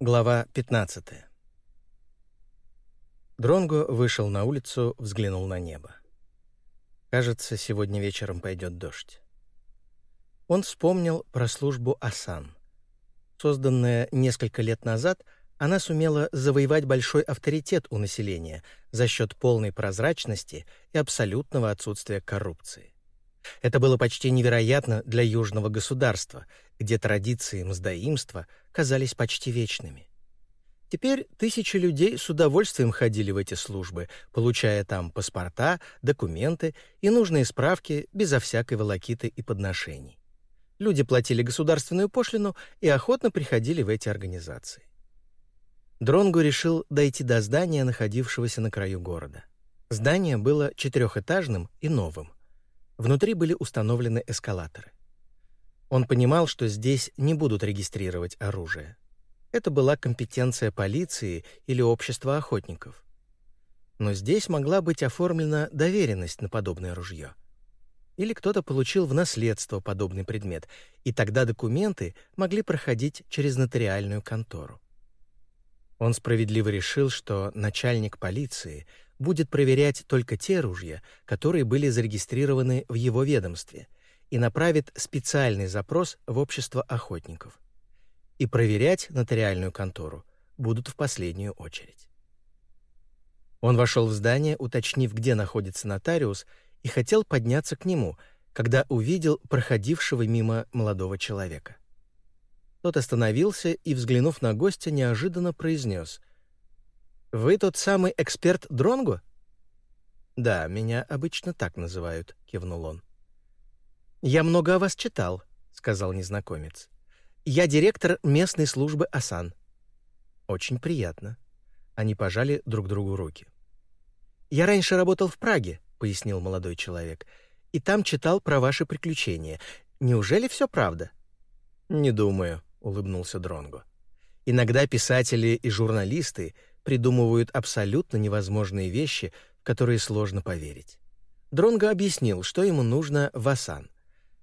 Глава 15. Дронго вышел на улицу, взглянул на небо. Кажется, сегодня вечером пойдет дождь. Он вспомнил про службу Асан. Созданная несколько лет назад, она сумела завоевать большой авторитет у населения за счет полной прозрачности и абсолютного отсутствия коррупции. Это было почти невероятно для южного государства, где традиции мздоимства казались почти вечными. Теперь тысячи людей с удовольствием ходили в эти службы, получая там паспорта, документы и нужные справки безо всякой волокиты и подношений. Люди платили государственную пошлину и охотно приходили в эти организации. Дронгу решил дойти до здания, находившегося на краю города. Здание было четырехэтажным и новым. Внутри были установлены эскалаторы. Он понимал, что здесь не будут регистрировать оружие. Это была компетенция полиции или общества охотников. Но здесь могла быть оформлена доверенность на подобное ружье. Или кто-то получил в наследство подобный предмет, и тогда документы могли проходить через нотариальную контору. Он справедливо решил, что начальник полиции будет проверять только те ружья, которые были зарегистрированы в его ведомстве, и направит специальный запрос в общество охотников. И проверять нотариальную контору будут в последнюю очередь. Он вошел в здание, уточнив, где находится нотариус, и хотел подняться к нему, когда увидел проходившего мимо молодого человека. Тот остановился и, взглянув на гостя, неожиданно произнес. «Вы тот самый эксперт Дронго?» «Да, меня обычно так называют», — кивнул он. «Я много о вас читал», — сказал незнакомец. «Я директор местной службы АСАН». «Очень приятно». Они пожали друг другу руки. «Я раньше работал в Праге», — пояснил молодой человек, «и там читал про ваши приключения. Неужели все правда?» «Не думаю», — улыбнулся Дронго. «Иногда писатели и журналисты придумывают абсолютно невозможные вещи, в которые сложно поверить». Дронго объяснил, что ему нужно в Асан.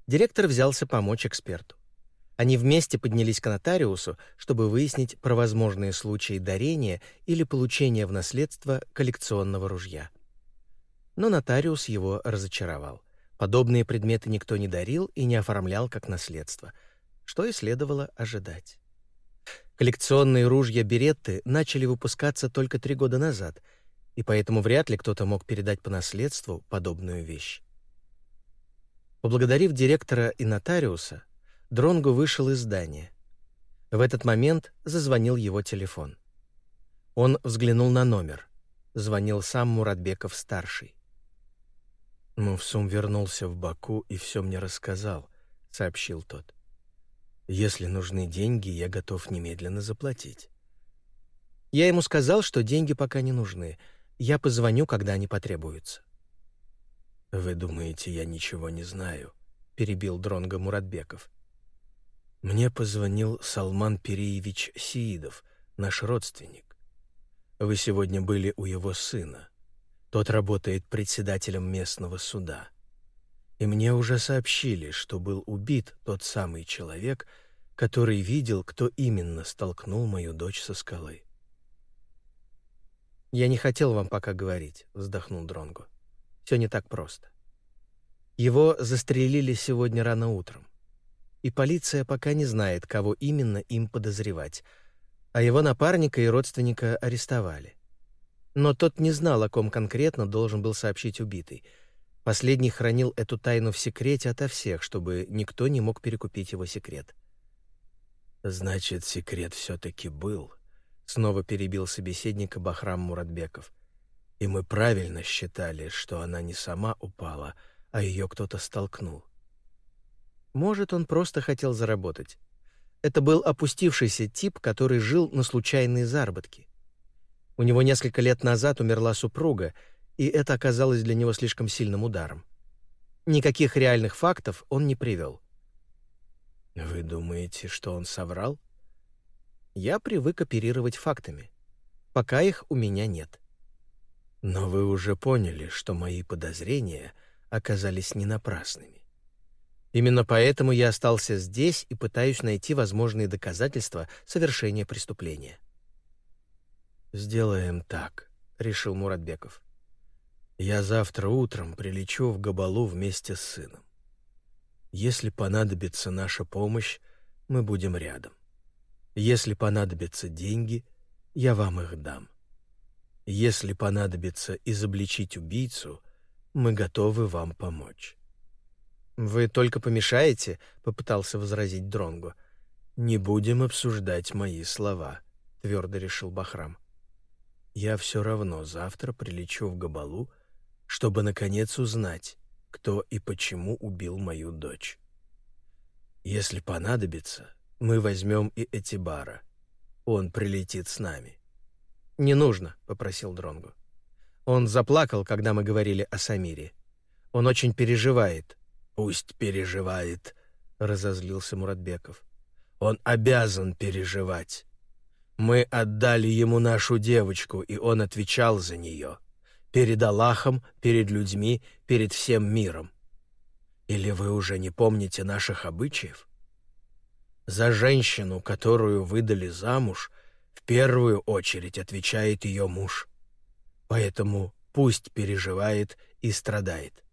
Директор взялся помочь эксперту. Они вместе поднялись к нотариусу, чтобы выяснить про возможные случаи дарения или получения в наследство коллекционного ружья. Но нотариус его разочаровал. Подобные предметы никто не дарил и не оформлял как наследство — что и следовало ожидать. Коллекционные ружья Беретты начали выпускаться только три года назад, и поэтому вряд ли кто-то мог передать по наследству подобную вещь. Поблагодарив директора и нотариуса, Дронго вышел из здания. В этот момент зазвонил его телефон. Он взглянул на номер. Звонил сам Муратбеков-старший. «Мувсум вернулся в Баку и все мне рассказал», — сообщил тот. Если нужны деньги, я готов немедленно заплатить. Я ему сказал, что деньги пока не нужны. Я позвоню, когда они потребуются. Вы думаете, я ничего не знаю? перебил Дронго Муратбеков. Мне позвонил Салман Периевич Сиидов, наш родственник. Вы сегодня были у его сына. Тот работает председателем местного суда и мне уже сообщили, что был убит тот самый человек, который видел, кто именно столкнул мою дочь со скалы. «Я не хотел вам пока говорить», — вздохнул Дронго. «Все не так просто. Его застрелили сегодня рано утром, и полиция пока не знает, кого именно им подозревать, а его напарника и родственника арестовали. Но тот не знал, о ком конкретно должен был сообщить убитый — Последний хранил эту тайну в секрете ото всех, чтобы никто не мог перекупить его секрет. «Значит, секрет все-таки был», — снова перебил собеседника Бахрам Муратбеков. «И мы правильно считали, что она не сама упала, а ее кто-то столкнул». Может, он просто хотел заработать. Это был опустившийся тип, который жил на случайные заработки. У него несколько лет назад умерла супруга — и это оказалось для него слишком сильным ударом. Никаких реальных фактов он не привел. «Вы думаете, что он соврал?» «Я привык оперировать фактами. Пока их у меня нет». «Но вы уже поняли, что мои подозрения оказались не напрасными. Именно поэтому я остался здесь и пытаюсь найти возможные доказательства совершения преступления. «Сделаем так», — решил Муратбеков. «Я завтра утром прилечу в Габалу вместе с сыном. Если понадобится наша помощь, мы будем рядом. Если понадобятся деньги, я вам их дам. Если понадобится изобличить убийцу, мы готовы вам помочь. Вы только помешаете, попытался возразить Дронгу. Не будем обсуждать мои слова, твердо решил Бахрам. Я все равно завтра прилечу в Габалу, чтобы наконец узнать, кто и почему убил мою дочь. Если понадобится, мы возьмем и Этибара. Он прилетит с нами. Не нужно, попросил Дронгу. Он заплакал, когда мы говорили о Самире. Он очень переживает, «Пусть переживает», — разозлился Муратбеков. «Он обязан переживать. Мы отдали ему нашу девочку, и он отвечал за нее. Перед Аллахом, перед людьми, перед всем миром. Или вы уже не помните наших обычаев? За женщину, которую выдали замуж, в первую очередь отвечает ее муж. Поэтому пусть переживает и страдает.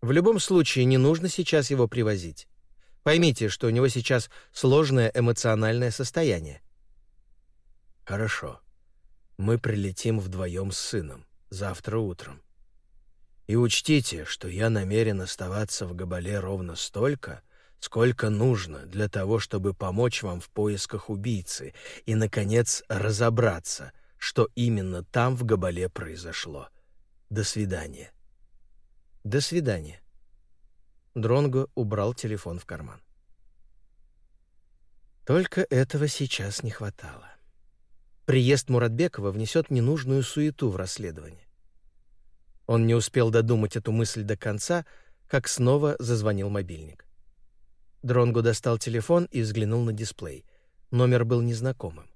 В любом случае не нужно сейчас его привозить. Поймите, что у него сейчас сложное эмоциональное состояние. Хорошо. Мы прилетим вдвоем с сыном завтра утром. И учтите, что я намерен оставаться в Габале ровно столько, сколько нужно для того, чтобы помочь вам в поисках убийцы и, наконец, разобраться, что именно там в Габале произошло. До свидания. До свидания. Дронго убрал телефон в карман. Только этого сейчас не хватало. Приезд Муратбекова внесет ненужную суету в расследование. Он не успел додумать эту мысль до конца, как снова зазвонил мобильник. Дронго достал телефон и взглянул на дисплей. Номер был незнакомым.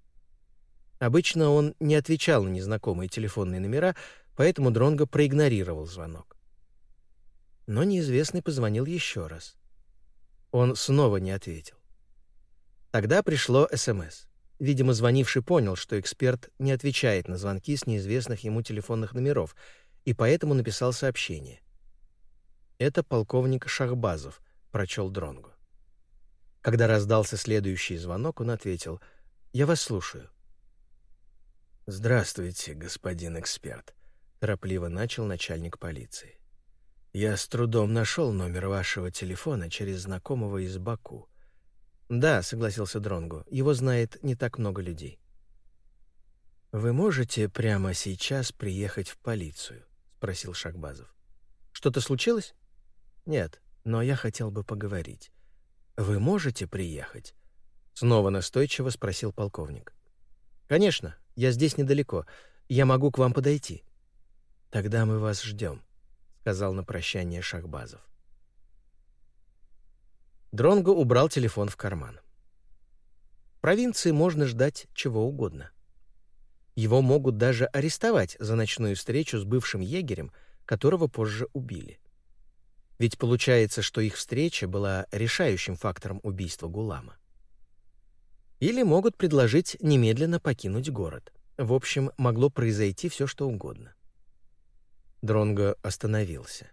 Обычно он не отвечал на незнакомые телефонные номера, поэтому Дронго проигнорировал звонок но неизвестный позвонил еще раз. Он снова не ответил. Тогда пришло СМС. Видимо, звонивший понял, что эксперт не отвечает на звонки с неизвестных ему телефонных номеров, и поэтому написал сообщение. «Это полковник Шахбазов», — прочел Дронгу. Когда раздался следующий звонок, он ответил, «Я вас слушаю». «Здравствуйте, господин эксперт», — торопливо начал начальник полиции. Я с трудом нашел номер вашего телефона через знакомого из Баку. Да, согласился Дронгу. Его знает не так много людей. Вы можете прямо сейчас приехать в полицию, спросил Шахбазов. Что-то случилось? Нет, но я хотел бы поговорить. Вы можете приехать? Снова настойчиво спросил полковник. Конечно, я здесь недалеко. Я могу к вам подойти. Тогда мы вас ждем сказал на прощание Шахбазов. Дронго убрал телефон в карман. В провинции можно ждать чего угодно. Его могут даже арестовать за ночную встречу с бывшим егерем, которого позже убили. Ведь получается, что их встреча была решающим фактором убийства Гулама. Или могут предложить немедленно покинуть город. В общем, могло произойти все, что угодно. Дронго остановился.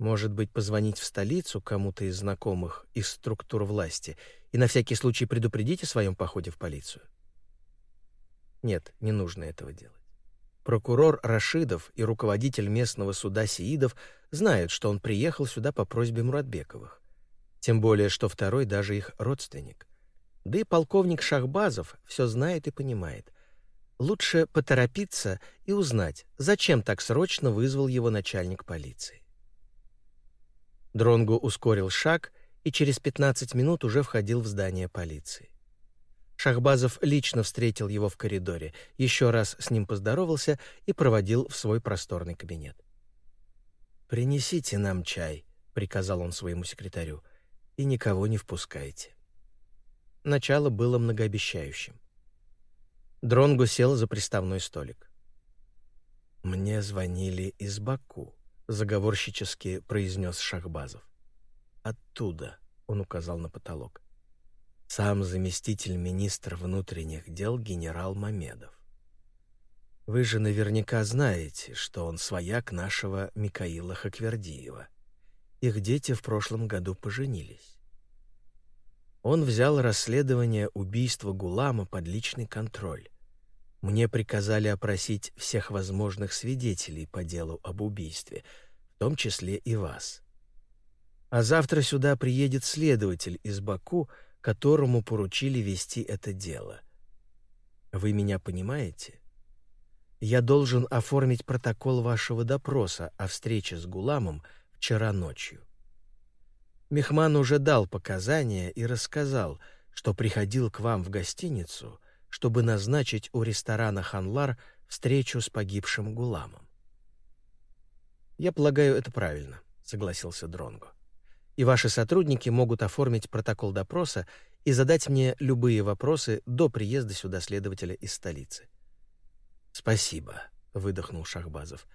Может быть, позвонить в столицу кому-то из знакомых из структур власти и на всякий случай предупредить о своем походе в полицию? Нет, не нужно этого делать. Прокурор Рашидов и руководитель местного суда Сеидов знают, что он приехал сюда по просьбе Муратбековых. Тем более, что второй даже их родственник. Да и полковник Шахбазов все знает и понимает. Лучше поторопиться и узнать, зачем так срочно вызвал его начальник полиции. Дронгу ускорил шаг и через 15 минут уже входил в здание полиции. Шахбазов лично встретил его в коридоре, еще раз с ним поздоровался и проводил в свой просторный кабинет. «Принесите нам чай», — приказал он своему секретарю, — «и никого не впускайте». Начало было многообещающим. Дронгу сел за приставной столик. «Мне звонили из Баку», — заговорщически произнес Шахбазов. оттуда, он указал на потолок. Сам заместитель министра внутренних дел генерал Мамедов. Вы же наверняка знаете, что он свояк нашего Микаила Хаквердиева. Их дети в прошлом году поженились. Он взял расследование убийства Гулама под личный контроль. Мне приказали опросить всех возможных свидетелей по делу об убийстве, в том числе и вас. А завтра сюда приедет следователь из Баку, которому поручили вести это дело. Вы меня понимаете? Я должен оформить протокол вашего допроса о встрече с Гуламом вчера ночью. Мехман уже дал показания и рассказал, что приходил к вам в гостиницу, чтобы назначить у ресторана «Ханлар» встречу с погибшим Гуламом. «Я полагаю, это правильно», — согласился Дронго. «И ваши сотрудники могут оформить протокол допроса и задать мне любые вопросы до приезда сюда следователя из столицы. «Спасибо», — выдохнул Шахбазов.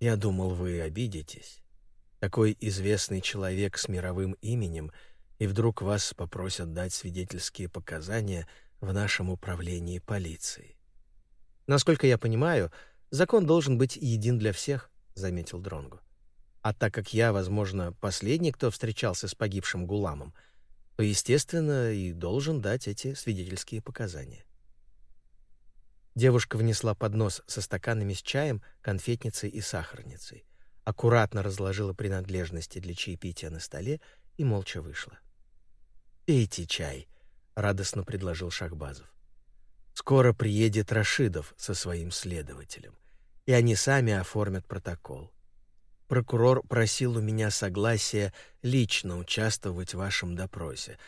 «Я думал, вы обидитесь. Такой известный человек с мировым именем, и вдруг вас попросят дать свидетельские показания в нашем управлении полиции». «Насколько я понимаю, закон должен быть един для всех», — заметил Дронгу. «А так как я, возможно, последний, кто встречался с погибшим Гуламом, то, естественно, и должен дать эти свидетельские показания». Девушка внесла поднос со стаканами с чаем, конфетницей и сахарницей, аккуратно разложила принадлежности для чаепития на столе и молча вышла. «Пейте чай», — радостно предложил Шахбазов. «Скоро приедет Рашидов со своим следователем, и они сами оформят протокол. Прокурор просил у меня согласия лично участвовать в вашем допросе.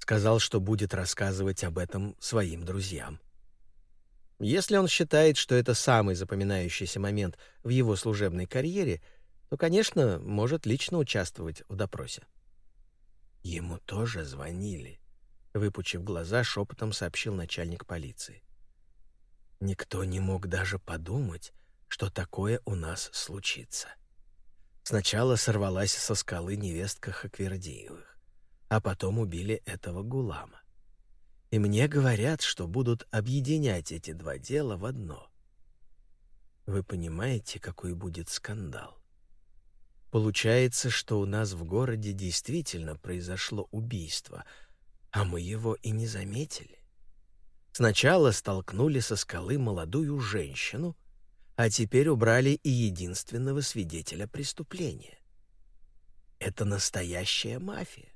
Сказал, что будет рассказывать об этом своим друзьям. Если он считает, что это самый запоминающийся момент в его служебной карьере, то, конечно, может лично участвовать в допросе. Ему тоже звонили, выпучив глаза, шепотом сообщил начальник полиции. Никто не мог даже подумать, что такое у нас случится. Сначала сорвалась со скалы невестка Хаквердиевых, а потом убили этого Гулама. И мне говорят, что будут объединять эти два дела в одно. Вы понимаете, какой будет скандал? Получается, что у нас в городе действительно произошло убийство, а мы его и не заметили. Сначала столкнули со скалы молодую женщину, а теперь убрали и единственного свидетеля преступления. Это настоящая мафия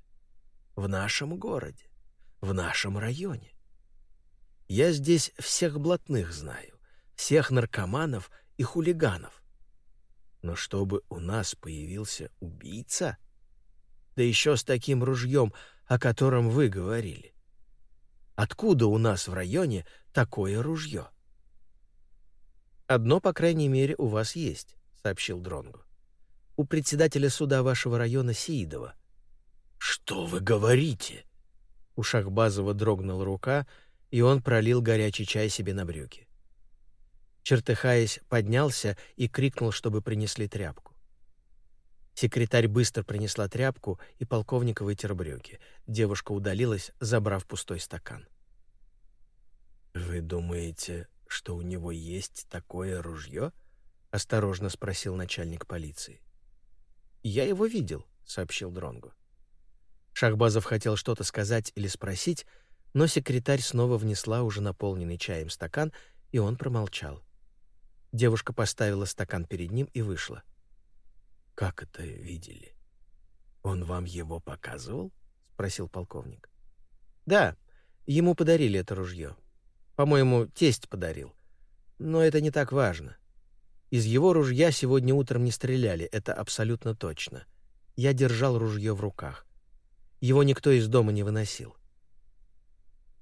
в нашем городе в нашем районе. Я здесь всех блатных знаю, всех наркоманов и хулиганов. Но чтобы у нас появился убийца, да еще с таким ружьем, о котором вы говорили. Откуда у нас в районе такое ружье? «Одно, по крайней мере, у вас есть», — сообщил Дронгу. «У председателя суда вашего района Сиидова». «Что вы говорите?» У Шахбазова дрогнула рука, и он пролил горячий чай себе на брюки. Чертыхаясь, поднялся и крикнул, чтобы принесли тряпку. Секретарь быстро принесла тряпку, и полковник вытер брюки. Девушка удалилась, забрав пустой стакан. «Вы думаете, что у него есть такое ружье?» — осторожно спросил начальник полиции. «Я его видел», — сообщил Дронгу. Шахбазов хотел что-то сказать или спросить, но секретарь снова внесла уже наполненный чаем стакан, и он промолчал. Девушка поставила стакан перед ним и вышла. «Как это видели? Он вам его показывал?» — спросил полковник. «Да, ему подарили это ружье. По-моему, тесть подарил. Но это не так важно. Из его ружья сегодня утром не стреляли, это абсолютно точно. Я держал ружье в руках. Его никто из дома не выносил.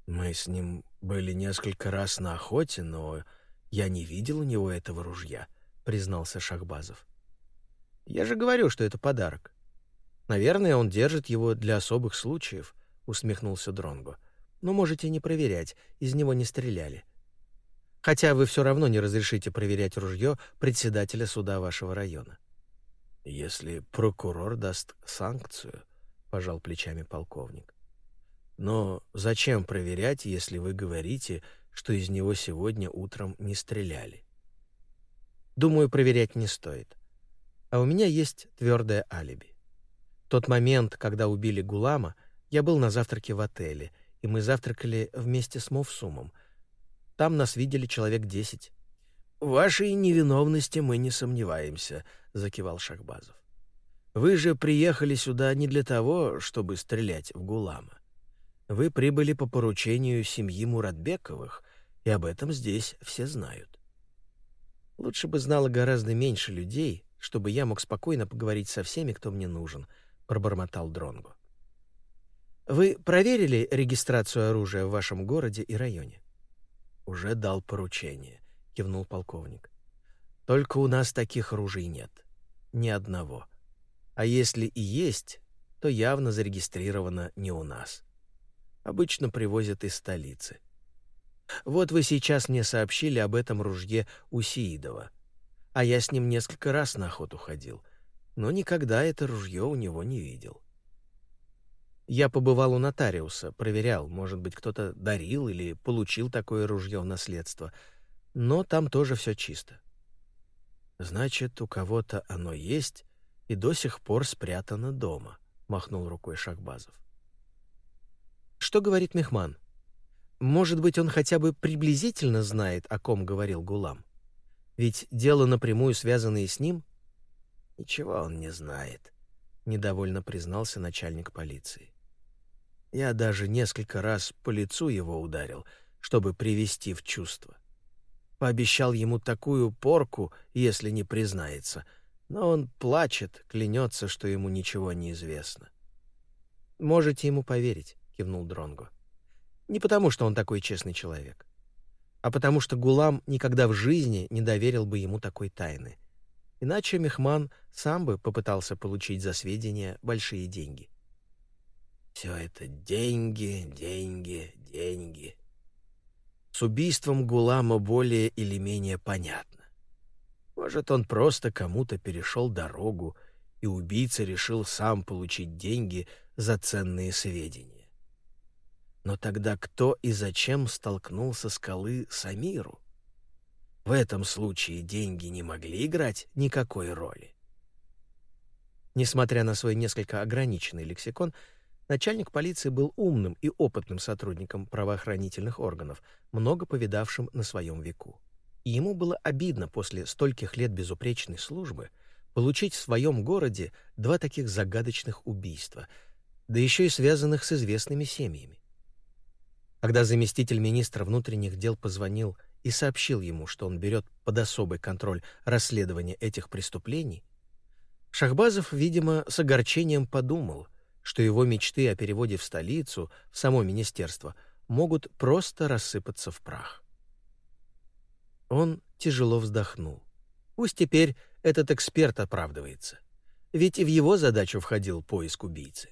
Мы с ним были несколько раз на охоте, но я не видел у него этого ружья, признался Шахбазов. Я же говорю, что это подарок. Наверное, он держит его для особых случаев, усмехнулся Дронго. Но можете не проверять, из него не стреляли. Хотя вы все равно не разрешите проверять ружье председателя суда вашего района. Если прокурор даст санкцию, — пожал плечами полковник. «Но зачем проверять, если вы говорите, что из него сегодня утром не стреляли?» «Думаю, проверять не стоит. А у меня есть твердое алиби. Тот момент, когда убили Гулама, я был на завтраке в отеле, и мы завтракали вместе с Мовсумом. Там нас видели человек десять. «В вашей невиновности мы не сомневаемся», — закивал Шахбазов. «Вы же приехали сюда не для того, чтобы стрелять в Гулама. Вы прибыли по поручению семьи Муратбековых, и об этом здесь все знают». «Лучше бы знало гораздо меньше людей, чтобы я мог спокойно поговорить со всеми, кто мне нужен», — пробормотал Дронго. «Вы проверили регистрацию оружия в вашем городе и районе?» «Уже дал поручение. — кивнул полковник. «Только у нас таких ружей нет. Ни одного. А если и есть, то явно зарегистрировано не у нас. Обычно привозят из столицы. Вот вы сейчас мне сообщили об этом ружье у Сиидова. А я с ним несколько раз на охоту ходил, но никогда это ружье у него не видел». Я побывал у нотариуса, проверял, может быть, кто-то дарил или получил такое ружье в наследство — но там тоже все чисто. Значит, у кого-то оно есть и до сих пор спрятано дома, махнул рукой Шахбазов. Что говорит Мехман? Может быть, он хотя бы приблизительно знает, о ком говорил Гулам? Ведь дело напрямую связанное с ним? Ничего он не знает, недовольно признался начальник полиции. Я даже несколько раз по лицу его ударил, чтобы привести в чувство. Пообещал ему такую порку, если не признается. Но он плачет, клянется, что ему ничего не известно. «Можете ему поверить», — кивнул Дронго. «Не потому, что он такой честный человек, а потому что Гулам никогда в жизни не доверил бы ему такой тайны. Иначе Мехман сам бы попытался получить за сведения большие деньги». «Все это деньги, деньги, деньги», с убийством Гулама более или менее понятно. Может, он просто кому-то перешел дорогу, и убийца решил сам получить деньги за ценные сведения. Но тогда кто и зачем столкнулся скалы Самиру? В этом случае деньги не могли играть никакой роли. Несмотря на свой несколько ограниченный лексикон, Начальник полиции был умным и опытным сотрудником правоохранительных органов, много повидавшим на своем веку. И ему было обидно после стольких лет безупречной службы получить в своем городе два таких загадочных убийства, да еще и связанных с известными семьями. Когда заместитель министра внутренних дел позвонил и сообщил ему, что он берет под особый контроль расследование этих преступлений, Шахбазов, видимо, с огорчением подумал — что его мечты о переводе в столицу, в само министерство, могут просто рассыпаться в прах. Он тяжело вздохнул. Пусть теперь этот эксперт оправдывается. Ведь и в его задачу входил поиск убийцы.